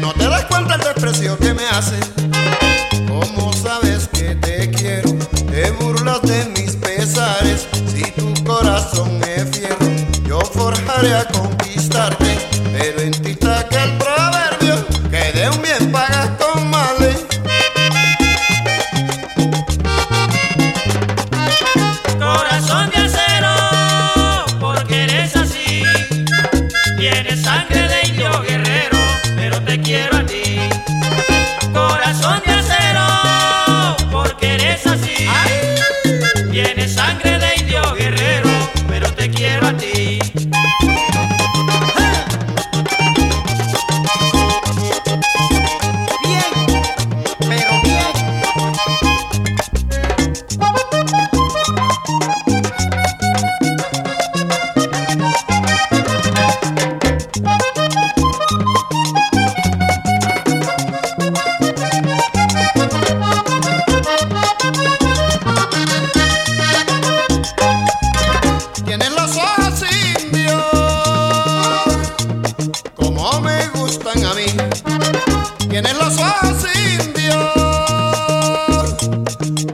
no te das cuenta el desprecio que me haces. ¿Cómo sabes que te quiero? Te burlas de mis pesares. Si tu corazón me fierro, yo forjaré a conquistarte. tienen los ojos indios,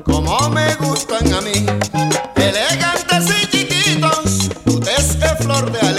como me gustan a mí, elegantes y chiquitos, tú es flor de